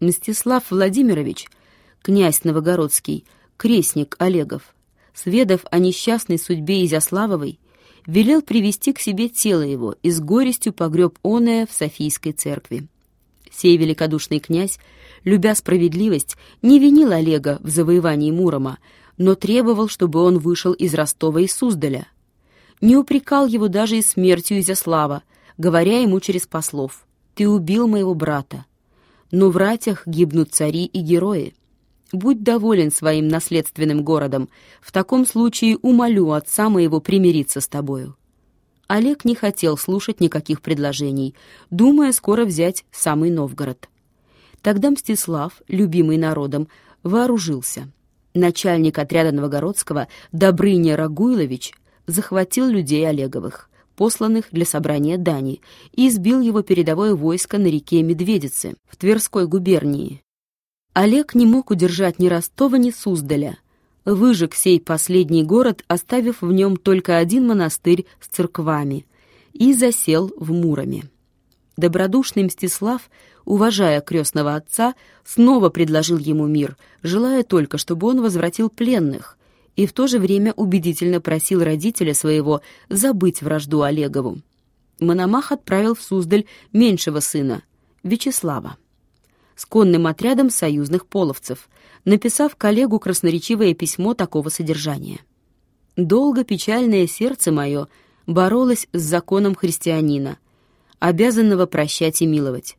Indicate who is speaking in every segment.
Speaker 1: Мстислав Владимирович, князь Новогородский, крестник Олегов, сведав о несчастной судьбе Изяславовой, велел привести к себе тело его и с горестью погреб оное в Софийской церкви. Сей великодушный князь, любя справедливость, не винил Олега в завоевании Мурома, но требовал, чтобы он вышел из Ростова и Суздаля. Не упрекал его даже и смертью Изяслава, говоря ему через послов «Ты убил моего брата». Но в ратях гибнут цари и герои. Будь доволен своим наследственным городом, в таком случае умолю отца моего примириться с тобою». Олег не хотел слушать никаких предложений, думая скоро взять самый Новгород. Тогда Мстислав, любимый народом, вооружился. Начальник отряда Новогородского Добрыня Рагуйлович захватил людей Олеговых, посланных для собрания дани, и избил его передовое войско на реке Медведицы в Тверской губернии. Олег не мог удержать ни Ростова, ни Суздаля. Выжег сей последний город, оставив в нем только один монастырь с церквами, и засел в Муроме. Добродушный Мстислав, уважая крестного отца, снова предложил ему мир, желая только, чтобы он возвратил пленных, и в то же время убедительно просил родителя своего забыть вражду Олегову. Мономах отправил в Суздаль меньшего сына, Вячеслава с конным отрядом союзных половцев, написав коллегу красноречивое письмо такого содержания. «Долго печальное сердце мое боролось с законом христианина, обязанного прощать и миловать.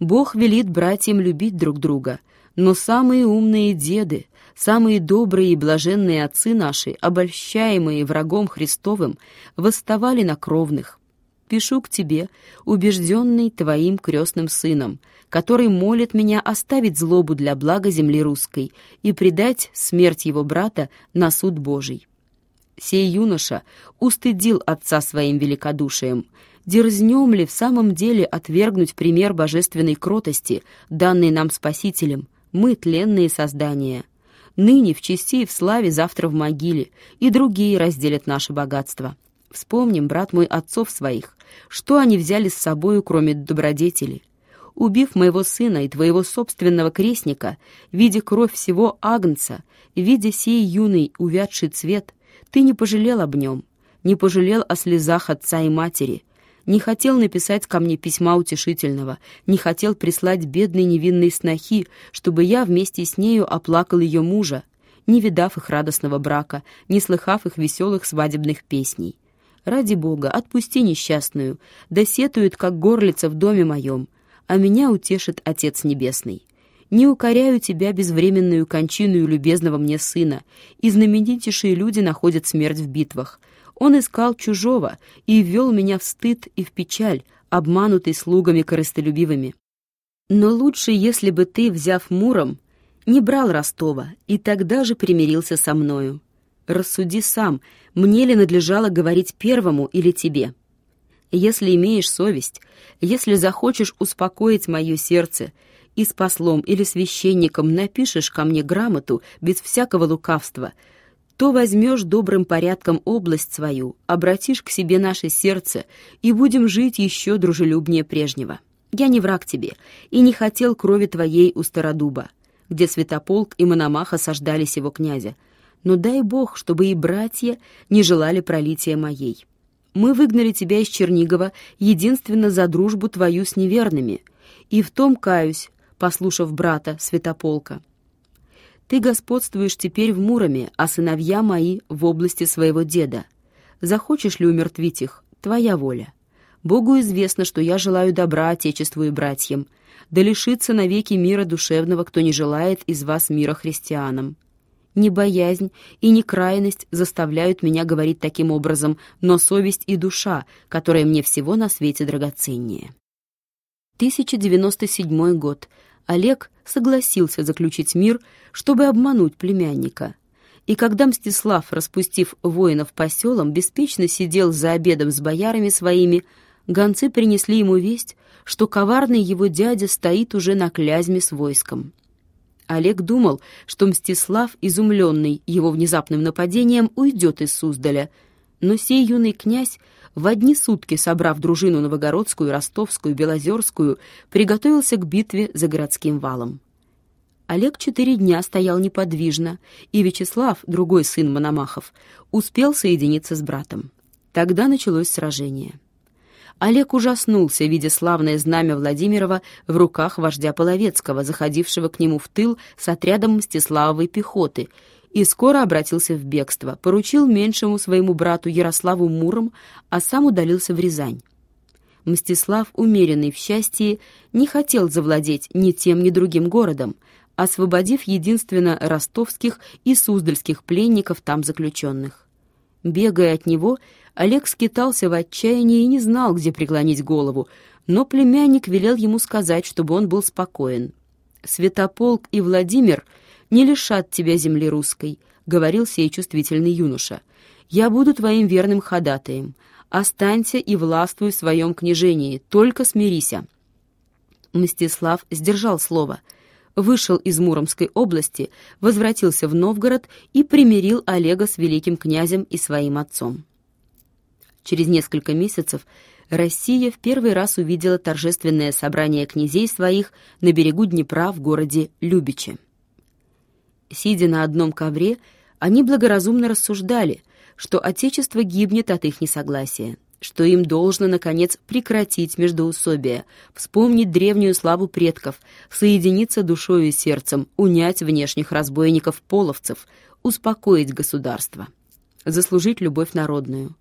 Speaker 1: Бог велит братьям любить друг друга, но самые умные деды, самые добрые и блаженные отцы наши, обольщаемые врагом Христовым, восставали на кровных. Пишу к тебе, убежденный твоим крестным сыном, который молит меня оставить злобу для блага земли русской и предать смерть его брата на суд Божий. Сей юноша устыдил отца своим великодушием. Дерзнем ли в самом деле отвергнуть пример божественной кротости, данный нам Спасителем, мы тленные создания? Ныне в чести и в славе, завтра в могиле, и другие разделят наше богатство. Вспомним, брат мой, отцов своих, что они взяли с собою, кроме добродетели убив моего сына и твоего собственного крестника, видя кровь всего агнца, видя сей юный увядший цвет, ты не пожалел об нем, не пожалел о слезах отца и матери, не хотел написать ко мне письма утешительного, не хотел прислать бедной невинной снохи, чтобы я вместе с нею оплакал ее мужа, не видав их радостного брака, не слыхав их веселых свадебных песней. Ради Бога, отпусти несчастную, да сетует, как горлица в доме моем, а меня утешит Отец Небесный. Не укоряю тебя безвременную кончину любезного мне сына, и знаменитейшие люди находят смерть в битвах. Он искал чужого и ввел меня в стыд и в печаль, обманутый слугами корыстолюбивыми. Но лучше, если бы ты, взяв Муром, не брал Ростова и тогда же примирился со мною. Рассуди сам, мне ли надлежало говорить первому или тебе?» Если имеешь совесть, если захочешь успокоить мое сердце, и с послом или священником напишешь ко мне грамоту без всякого лукавства, то возьмешь добрым порядком область свою, обратишь к себе наше сердце, и будем жить еще дружелюбнее прежнего. Я не враг тебе, и не хотел крови твоей у Стародуба, где Святополк и Мономах осаждали сего князя, но дай Бог, чтобы и братья не желали пролития моей. Мы выгнали тебя из Чернигова единственно за дружбу твою с неверными, и в том каюсь, послушав брата Святополка. Ты господствуешь теперь в Муроме, а сыновья мои в области своего деда. Захочешь ли умертвить их? Твоя воля. Богу известно, что я желаю добра Отечеству и братьям, да лишится навеки мира душевного, кто не желает из вас мира христианам. Ни боязнь и ни крайность заставляют меня говорить таким образом, но совесть и душа, которая мне всего на свете драгоценнее. 1097 год. Олег согласился заключить мир, чтобы обмануть племянника. И когда Мстислав, распустив воинов по селам, беспечно сидел за обедом с боярами своими, гонцы принесли ему весть, что коварный его дядя стоит уже на клязьме с войском. Олег думал, что Мстислав, изумленный его внезапным нападением, уйдет из Суздаля, но сей юный князь в одни сутки, собрав дружину Новогородскую, Ростовскую, Белозерскую, приготовился к битве за городским валом. Олег четыре дня стоял неподвижно, и Вячеслав, другой сын Мономахов, успел соединиться с братом. Тогда началось сражение. Олег ужаснулся, видя славное знамя Владимирова в руках вождя Половецкого, заходившего к нему в тыл с отрядом Мстиславовой пехоты, и скоро обратился в бегство, поручил меньшему своему брату Ярославу Муром, а сам удалился в Рязань. Мстислав, умеренный в счастье, не хотел завладеть ни тем, ни другим городом, освободив единственно ростовских и суздальских пленников там заключенных. Бегая от него, Олег скитался в отчаянии и не знал, где преклонить голову, но племянник велел ему сказать, чтобы он был спокоен. «Святополк и Владимир не лишат тебя земли русской», — говорил сей чувствительный юноша. «Я буду твоим верным ходатаем. Останься и властвуй в своем княжении, только смирися». Мстислав сдержал слово — вышел из Муромской области, возвратился в Новгород и примирил Олега с великим князем и своим отцом. Через несколько месяцев Россия в первый раз увидела торжественное собрание князей своих на берегу Днепра в городе Любиче. Сидя на одном ковре, они благоразумно рассуждали, что Отечество гибнет от их несогласия, что им должно, наконец, прекратить междоусобие, вспомнить древнюю славу предков, соединиться душою и сердцем, унять внешних разбойников-половцев, успокоить государство, заслужить любовь народную.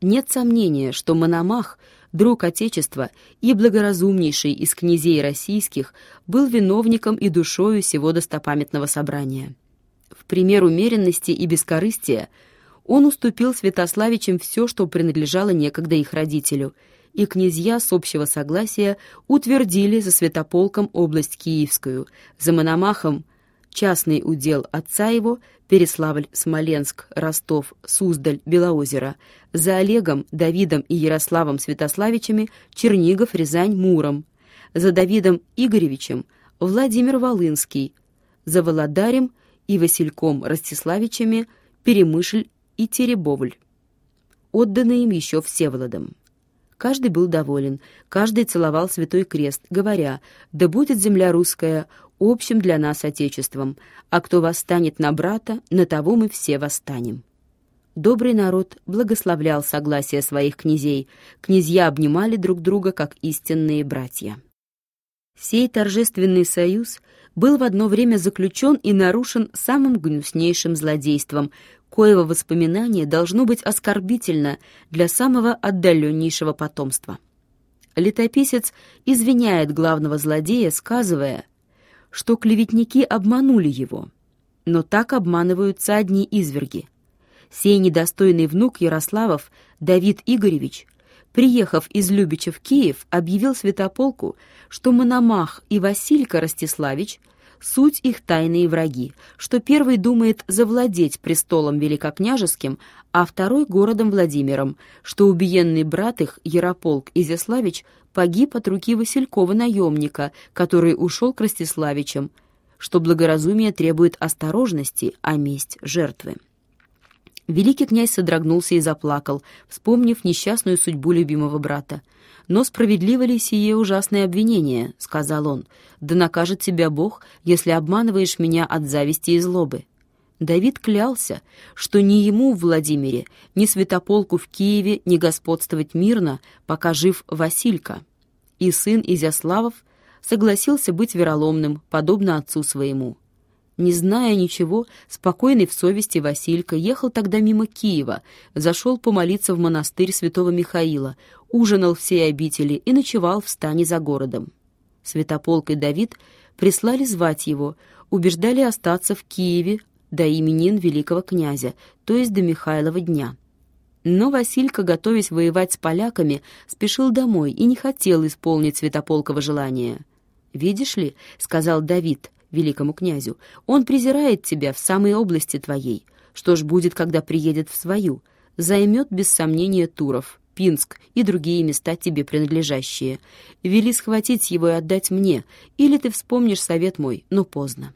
Speaker 1: Нет сомнения, что Мономах, друг Отечества и благоразумнейший из князей российских, был виновником и душою сего достопамятного собрания. В пример умеренности и бескорыстия он уступил Святославичам все, что принадлежало некогда их родителю, и князья с общего согласия утвердили за Святополком область Киевскую, за Мономахом частный удел отца его, Переславль, Смоленск, Ростов, Суздаль, Белоозеро, за Олегом, Давидом и Ярославом Святославичами Чернигов, Рязань, Муром, за Давидом Игоревичем Владимир Волынский, за Володарем и Васильком Ростиславичами Перемышль и Теребовль. Отданы им еще Всеволодом. Каждый был доволен, каждый целовал святой крест, говоря, «Да будет земля русская общим для нас Отечеством, а кто восстанет на брата, на того мы все восстанем». Добрый народ благословлял согласие своих князей, князья обнимали друг друга, как истинные братья. Сей торжественный союз был в одно время заключен и нарушен самым гнуснейшим злодейством, коего воспоминание должно быть оскорбительно для самого отдаленнейшего потомства. Летописец извиняет главного злодея, сказывая, что клеветники обманули его. Но так обманываются одни изверги. Сей недостойный внук Ярославов, Давид Игоревич, приехав из Любича в Киев, объявил святополку, что Мономах и Василька Ростиславич – суть их тайные враги, что первый думает завладеть престолом великокняжеским, а второй — городом Владимиром, что убиенный брат их, Ярополк Изяславич, погиб от руки Василькова наемника, который ушел к Ростиславичам, что благоразумие требует осторожности, а месть — жертвы. Великий князь содрогнулся и заплакал, вспомнив несчастную судьбу любимого брата. «Но справедливо ли сие ужасное обвинение?» — сказал он. «Да накажет тебя Бог, если обманываешь меня от зависти и злобы». Давид клялся, что ни ему в Владимире, ни святополку в Киеве не господствовать мирно, пока жив Василька. И сын Изяславов согласился быть вероломным, подобно отцу своему. Не зная ничего, спокойный в совести Василька ехал тогда мимо Киева, зашел помолиться в монастырь святого Михаила, ужинал всей обители и ночевал в стане за городом. Святополк и Давид прислали звать его, убеждали остаться в Киеве до именин великого князя, то есть до Михайлова дня. Но Василька, готовясь воевать с поляками, спешил домой и не хотел исполнить Святополково желание. «Видишь ли», — сказал Давид, — великому князю. Он презирает тебя в самой области твоей. Что ж будет, когда приедет в свою? Займет, без сомнения, Туров, Пинск и другие места тебе принадлежащие. Вели схватить его и отдать мне, или ты вспомнишь совет мой, но поздно.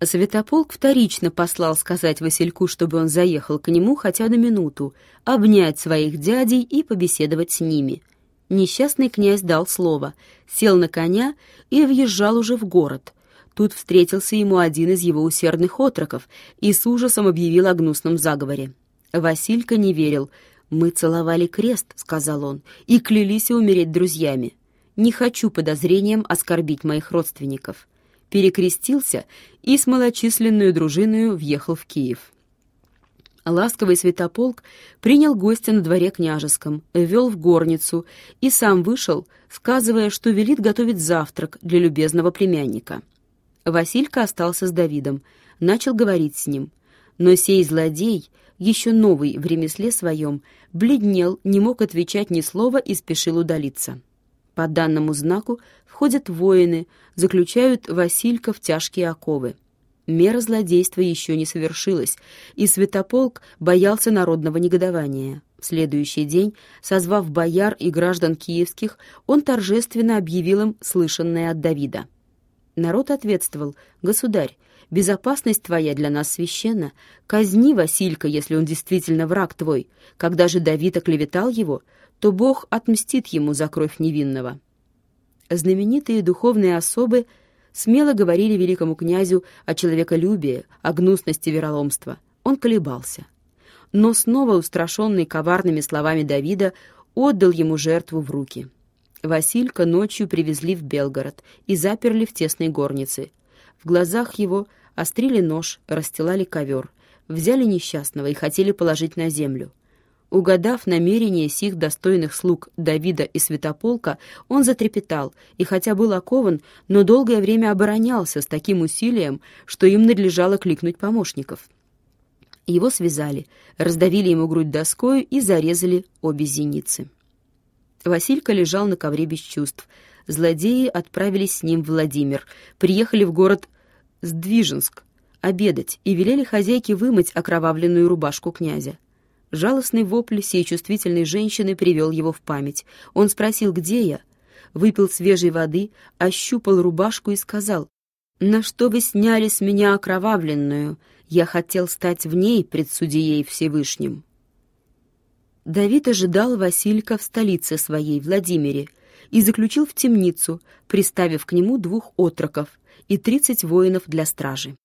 Speaker 1: Святополк вторично послал сказать Васильку, чтобы он заехал к нему хотя на минуту, обнять своих дядей и побеседовать с ними. Несчастный князь дал слово, сел на коня и въезжал уже в город. Тут встретился ему один из его усердных отроков и с ужасом объявил о гнусном заговоре. Василька не верил. «Мы целовали крест», — сказал он, — «и клялись умереть друзьями. Не хочу подозрением оскорбить моих родственников» перекрестился и с малочисленную дружиною въехал в Киев. Ласковый святополк принял гостя на дворе княжеском, ввел в горницу и сам вышел, сказывая, что велит готовить завтрак для любезного племянника. Василька остался с Давидом, начал говорить с ним. Но сей злодей, еще новый в ремесле своем, бледнел, не мог отвечать ни слова и спешил удалиться. По данному знаку входят воины, заключают Василька в тяжкие оковы. Мера злодейства еще не совершилась, и Святополк боялся народного негодования. В следующий день, созвав бояр и граждан киевских, он торжественно объявил им слышанное от Давида. Народ ответствовал, «Государь, безопасность твоя для нас священна. Казни Василька, если он действительно враг твой. Когда же Давид оклеветал его, то Бог отмстит ему за кровь невинного. Знаменитые духовные особы смело говорили великому князю о человеколюбии, о гнусности вероломства. Он колебался. Но снова устрашенный коварными словами Давида отдал ему жертву в руки. Василька ночью привезли в Белгород и заперли в тесной горнице. В глазах его острили нож, расстилали ковер, взяли несчастного и хотели положить на землю. Угадав намерение сих достойных слуг Давида и Святополка, он затрепетал и, хотя был окован, но долгое время оборонялся с таким усилием, что им надлежало кликнуть помощников. Его связали, раздавили ему грудь доскою и зарезали обе зеницы. Василька лежал на ковре без чувств. Злодеи отправились с ним в Владимир, приехали в город Сдвиженск обедать и велели хозяйке вымыть окровавленную рубашку князя. Жалостный вопль сей чувствительной женщины привел его в память. Он спросил, где я? Выпил свежей воды, ощупал рубашку и сказал, «На что вы сняли с меня окровавленную? Я хотел стать в ней пред судьей Всевышним». Давид ожидал Василька в столице своей, Владимире, и заключил в темницу, приставив к нему двух отроков и тридцать воинов для стражи.